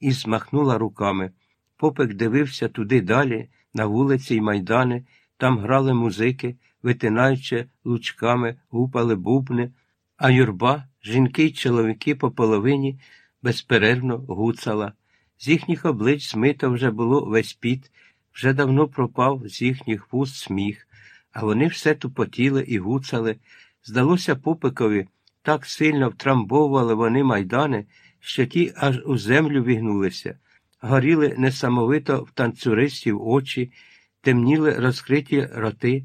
і змахнула руками. Попик дивився туди далі, на вулиці й майдани, там грали музики, витинаючи лучками, гупали бубни, а юрба, жінки й чоловіки по половині безперервно гуцала. З їхніх облич змито вже було весь піт, вже давно пропав з їхніх вуст сміх, а вони все тупотіли і гуцали. Здалося попикові, так сильно втрамбовували вони майдани, що ті аж у землю вігнулися, горіли несамовито в танцюристів очі, темніли розкриті роти,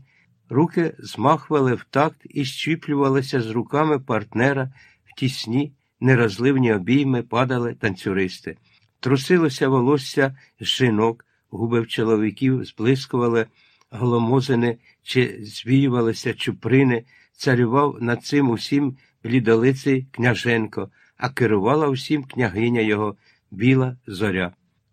руки змахували в такт і щіплювалися з руками партнера в тісні, нерозливні обійми падали танцюристи. Трусилося волосся з жінок, губи в чоловіків зблискували голомозини чи звіювалися чуприни, царював над цим усім блідолиций княженко, а керувала усім княгиня його, біла зоря.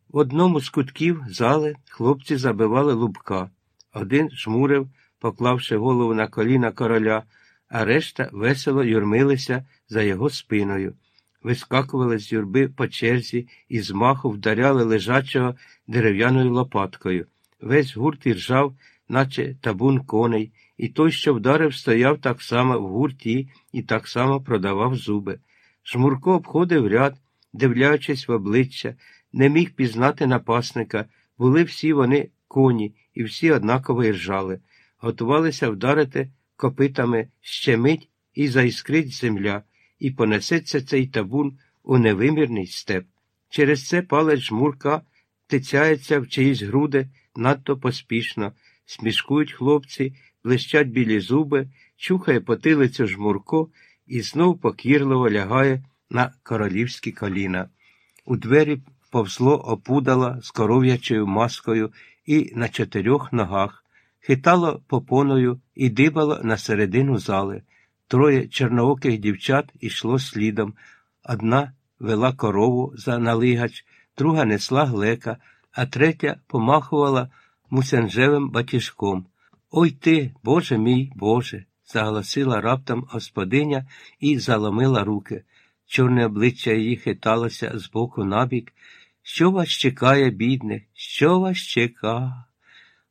В одному з кутків зали хлопці забивали лубка. Один жмурив, поклавши голову на коліна короля, а решта весело юрмилися за його спиною. Вискакували з юрби по черзі і з маху вдаряли лежачого дерев'яною лопаткою. Весь гурт іржав, наче табун коней, і той, що вдарив, стояв так само в гурті і так само продавав зуби. Жмурко обходив ряд, дивлячись в обличчя, не міг пізнати напасника. Були всі вони коні, і всі однаково іржали, готувалися вдарити копитами ще мить і заіскрить земля, і понесеться цей табун у невимірний степ. Через це палець жмурка тицяється в чиїсь груди надто поспішно, смішкують хлопці, блищать білі зуби, чухає потилицю жмурко і знов покірливо лягає на королівські коліна. У двері повзло опудала з коров'ячою маскою і на чотирьох ногах, хитало попоною і дибало на середину зали. Троє чорнооких дівчат ішло слідом. Одна вела корову за налигач, друга несла глека, а третя помахувала мусянжевим батіжком. Ой ти, Боже мій, Боже, заголосила раптом господиня і заломила руки. Чорне обличчя її хиталося з боку набік. Що вас чекає, бідне? Що вас чека?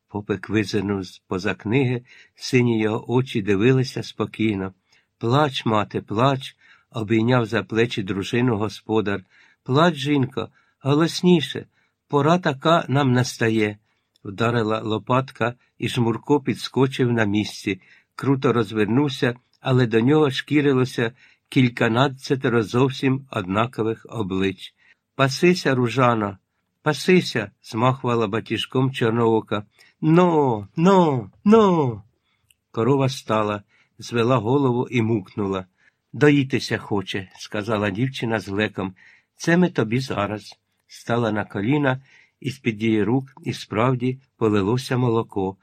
Попик визирнув з поза книги, сині його очі дивилися спокійно. Плач, мати, плач, обійняв за плечі дружину господар. Плач, жінко, голосніше, пора така нам настає. Вдарила лопатка, і жмурко підскочив на місці, круто розвернувся, але до нього шкірилося кільканадцятеро зовсім однакових облич. Пасися, ружана, пасися, змахувала батіжком чорноока. Но, но, но. Корова стала, звела голову і мукнула. Доїтися хоче, сказала дівчина з леком. Це ми тобі зараз. Стала на коліна, і з під її рук і справді полилося молоко.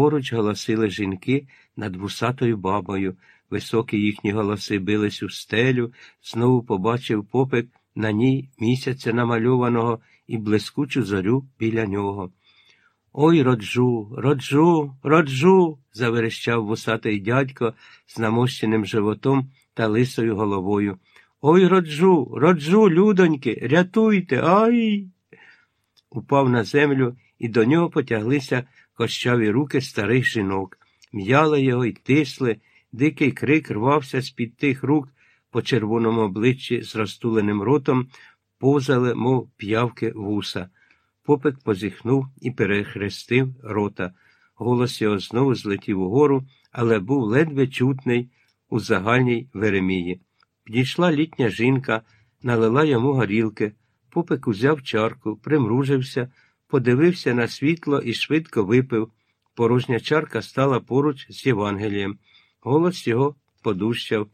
Поруч голосили жінки над вусатою бабою. Високі їхні голоси бились у стелю, знову побачив попик на ній місяця намальованого і блискучу зорю біля нього. Ой, роджу, роджу, роджу. заверещав вусатий дядько з намощеним животом та лисою головою. Ой, роджу, роджу, людоньки, рятуйте, ай. Упав на землю, і до нього потяглися кощаві руки старих жінок. М'яли його й тисли, дикий крик рвався з під тих рук по червоному обличчі з розтуленим ротом, позали, мов п'явки вуса. Попик позіхнув і перехрестив рота. Голос його знову злетів угору, але був ледве чутний у загальній Веремії. Підійшла літня жінка, налила йому горілки. Попик узяв чарку, примружився, подивився на світло і швидко випив. Порожня чарка стала поруч з Євангелієм. Голос його подущав.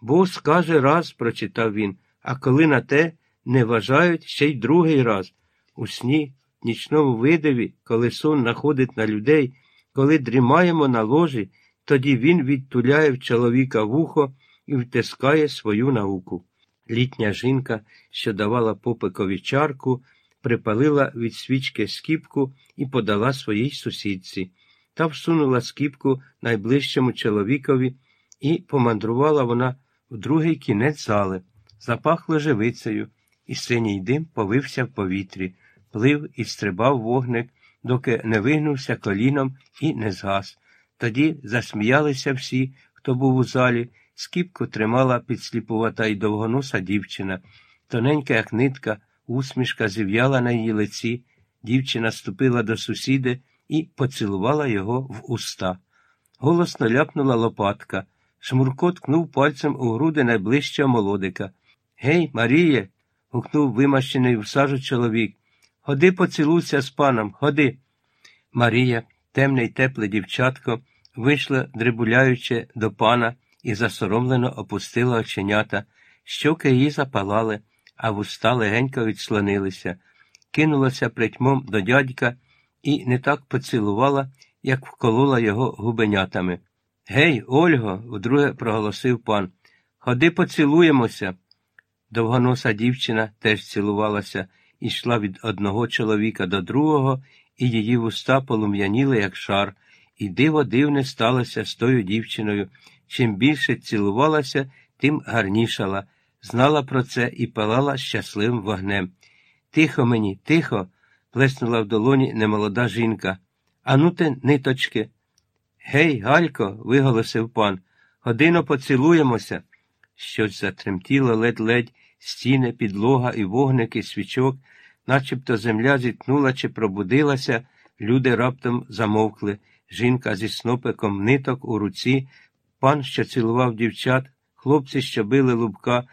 Бо скаже раз, прочитав він, а коли на те не вважають ще й другий раз. У сні, нічному видиві, коли сон находить на людей, коли дрімаємо на ложі, тоді він відтуляє в чоловіка вухо і втискає свою науку. Літня жінка, що давала попикові чарку, припалила від свічки скіпку і подала своїй сусідці. Та всунула скіпку найближчому чоловікові, і помандрувала вона в другий кінець зали, запахло живицею, і синій дим повився в повітрі, плив і стрибав вогник, доки не вигнувся коліном і не згас. Тоді засміялися всі, хто був у залі, скіпку тримала підсліпувата й довгоноса дівчина, тоненька, як нитка, усмішка зів'яла на її лиці. Дівчина ступила до сусіди і поцілувала його в уста. Голосно ляпнула лопатка. Шмурко ткнув пальцем у груди найближчого молодика. Гей, Маріє. гукнув вимащений в сажу чоловік. Ходи поцілуйся з паном, ходи. Марія, темне й тепле дівчатко, вийшла, дрибуляючи до пана, і засоромлено опустила оченята. Щоки її запалали, а вуста легенько відслонилися. Кинулася притьмом до дядька і не так поцілувала, як вколола його губенятами. Гей, Ольго, вдруге проголосив пан. Ходи поцілуємося. Довгоноса дівчина теж цілувалася і йшла від одного чоловіка до другого, і її вуста полум'яніли, як шар, і диво дивне сталося з тою дівчиною. Чим більше цілувалася, тим гарнішала, знала про це і палала щасливим вогнем. Тихо мені, тихо, плеснула в долоні немолода жінка. Ану те, ниточки. Гей, Галько, виголосив пан, годину поцілуємося. Щось затремтіло ледь-ледь, стіни, підлога і вогники, свічок, начебто земля зітнула чи пробудилася, люди раптом замовкли. Жінка зі снопиком ниток у руці, пан, що цілував дівчат, хлопці, що били лубка,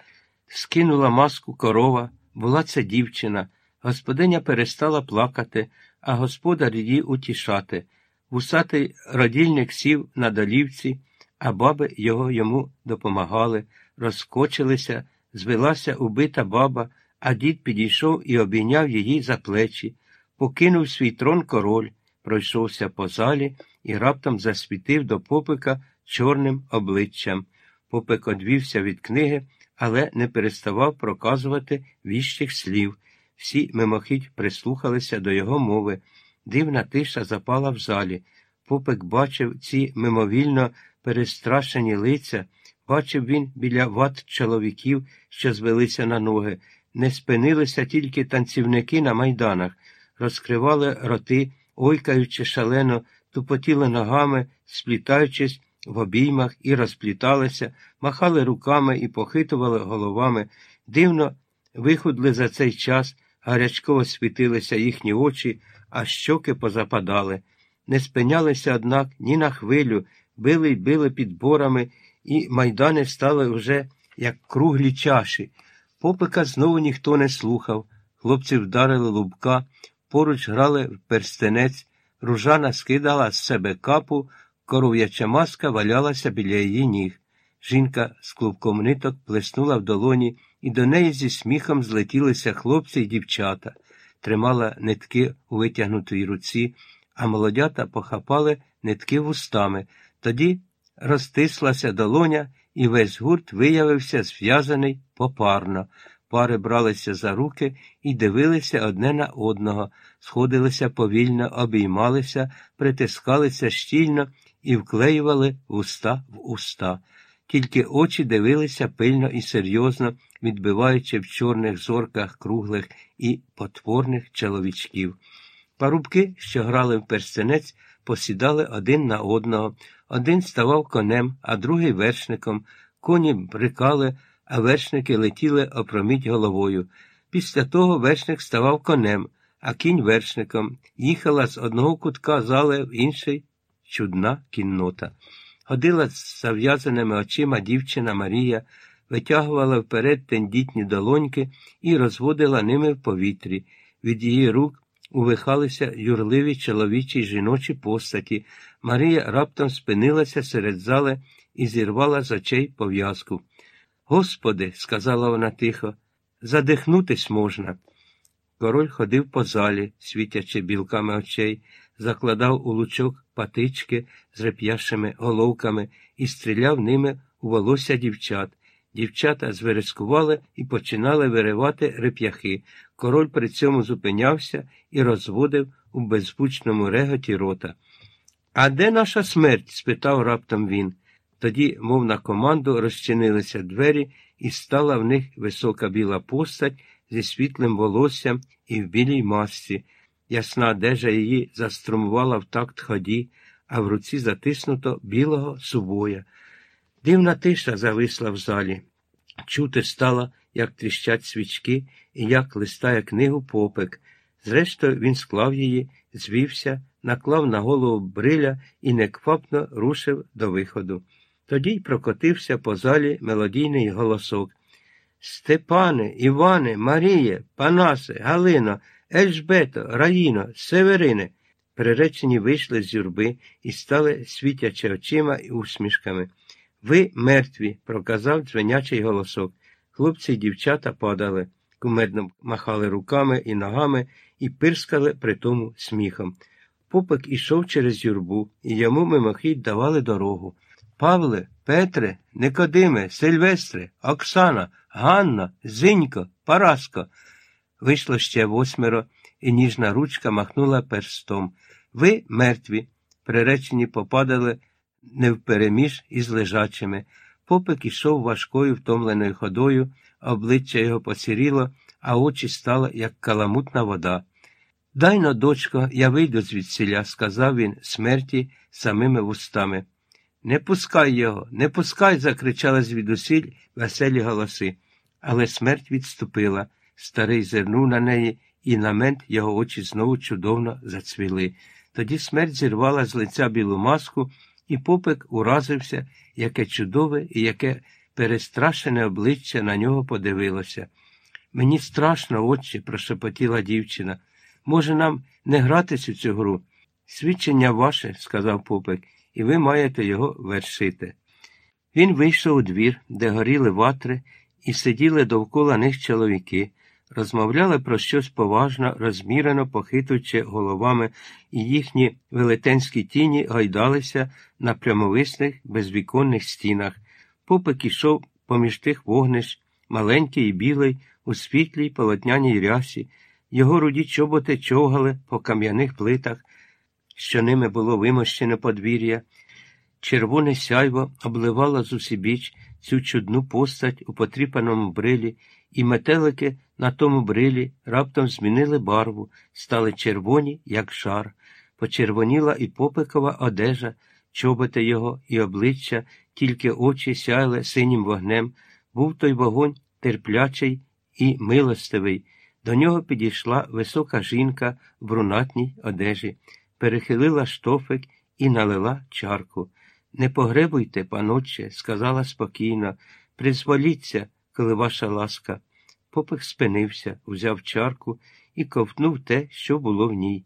скинула маску корова, була це дівчина. Господиня перестала плакати, а господар її утішати. Вусатий родільник сів на долівці, а баби його йому допомагали, розкочилися, звелася убита баба, а дід підійшов і обійняв її за плечі, покинув свій трон король, пройшовся по залі і раптом засвітив до попика чорним обличчям. Попик одвівся від книги, але не переставав проказувати віщих слів. Всі мимохідь прислухалися до його мови. Дивна тиша запала в залі. Попик бачив ці мимовільно перестрашені лиця, бачив він біля ват чоловіків, що звелися на ноги. Не спинилися тільки танцівники на майданах, розкривали роти, ойкаючи шалено, тупотіли ногами, сплітаючись в обіймах і розпліталися, махали руками і похитували головами. Дивно вихудли за цей час, гарячково світилися їхні очі, а щоки позападали. Не спинялися, однак, ні на хвилю, били й били підборами, і майдани стали вже як круглі чаші. Попика знову ніхто не слухав. Хлопці вдарили лубка, поруч грали в перстенець, ружана скидала з себе капу, коров'яча маска валялася біля її ніг. Жінка з клубком ниток плеснула в долоні, і до неї зі сміхом злетілися хлопці й дівчата, тримала нитки у витягнутій руці, а молодята похапали нитки вустами. Тоді розтислася долоня, і весь гурт виявився зв'язаний попарно. Пари бралися за руки і дивилися одне на одного, сходилися повільно, обіймалися, притискалися щільно і вклеювали уста в уста. Тільки очі дивилися пильно і серйозно, відбиваючи в чорних зорках круглих і потворних чоловічків. Парубки, що грали в перстенець, посідали один на одного. Один ставав конем, а другий вершником. Коні брикали, а вершники летіли опроміть головою. Після того вершник ставав конем, а кінь вершником. Їхала з одного кутка зали в інший чудна кіннота. Ходила з зав'язаними очима дівчина Марія, витягувала вперед тендітні долоньки і розводила ними в повітрі. Від її рук увихалися юрливі чоловічі жіночі постаті. Марія раптом спинилася серед зали і зірвала з очей пов'язку. Господи, сказала вона тихо, задихнутись можна. Король ходив по залі, світячи білками очей, закладав у лучок патички з реп'яшими головками і стріляв ними у волосся дівчат. Дівчата зверескували і починали виривати реп'яхи. Король при цьому зупинявся і розводив у беззвучному реготі рота. А де наша смерть? спитав раптом він. Тоді, мов на команду, розчинилися двері, і стала в них висока біла постать зі світлим волоссям і в білій масці. Ясна одежа її заструмувала в такт ході, а в руці затиснуто білого субоя. Дивна тиша зависла в залі. Чути стало, як тріщать свічки і як листає книгу попик. Зрештою, він склав її, звівся, наклав на голову бриля і неквапно рушив до виходу. Тоді й прокотився по залі мелодійний голосок. Степане, Іване, Маріє, Панасе, Галино, Ельжбето, Раїно, Северине. Приречені вийшли з юрби і стали світячи очима і усмішками. Ви мертві, проказав дзвенячий голосок. Хлопці й дівчата падали, кумедно махали руками і ногами і пирскали при тому сміхом. Попик ішов через юрбу, і йому мимохідь давали дорогу. Павле, Петре, Никодиме, Сильвестре, Оксана, Ганна, Зинько, Параско. Вийшло ще восьмеро, і ніжна ручка махнула перстом. Ви мертві. Приречені попадали невпереміж із лежачими. Попик ішов важкою втомленою ходою, обличчя його поціріло, а очі стали, як каламутна вода. Дайно, дочко, я вийду звідсіля, сказав він смерті самими вустами. Не пускай його, не пускай, закричали звідусіль веселі голоси. Але смерть відступила. Старий зирнув на неї, і на мент його очі знову чудовно зацвіли. Тоді смерть зірвала з лиця білу маску, і попик уразився, яке чудове і яке перестрашене обличчя на нього подивилося. Мені страшно, отче, прошепотіла дівчина. Може, нам не гратись у цю гру? Свідчення ваше, сказав попик, і ви маєте його вершити. Він вийшов у двір, де горіли ватри, і сиділи довкола них чоловіки, розмовляли про щось поважно, розмірено похитуючи головами, і їхні велетенські тіні гайдалися на прямовисних безвіконних стінах. Попик ішов поміж тих вогнищ, маленький і білий, у світлій полотняній рясі, його руді чоботи човгали по кам'яних плитах, що ними було вимощене подвір'я. Червоне сяйво обливало зусібіч цю чудну постать у потріпаному брилі, і метелики на тому брилі раптом змінили барву, стали червоні, як жар. Почервоніла і попикова одежа, чоботи його і обличчя, тільки очі сяяли синім вогнем. Був той вогонь терплячий і милостивий. До нього підійшла висока жінка в брунатній одежі, перехилила штофик і налила чарку. Не погребуйте, паноче, сказала спокійно, призволіться, коли ваша ласка. Попих спинився, взяв чарку і ковтнув те, що було в ній.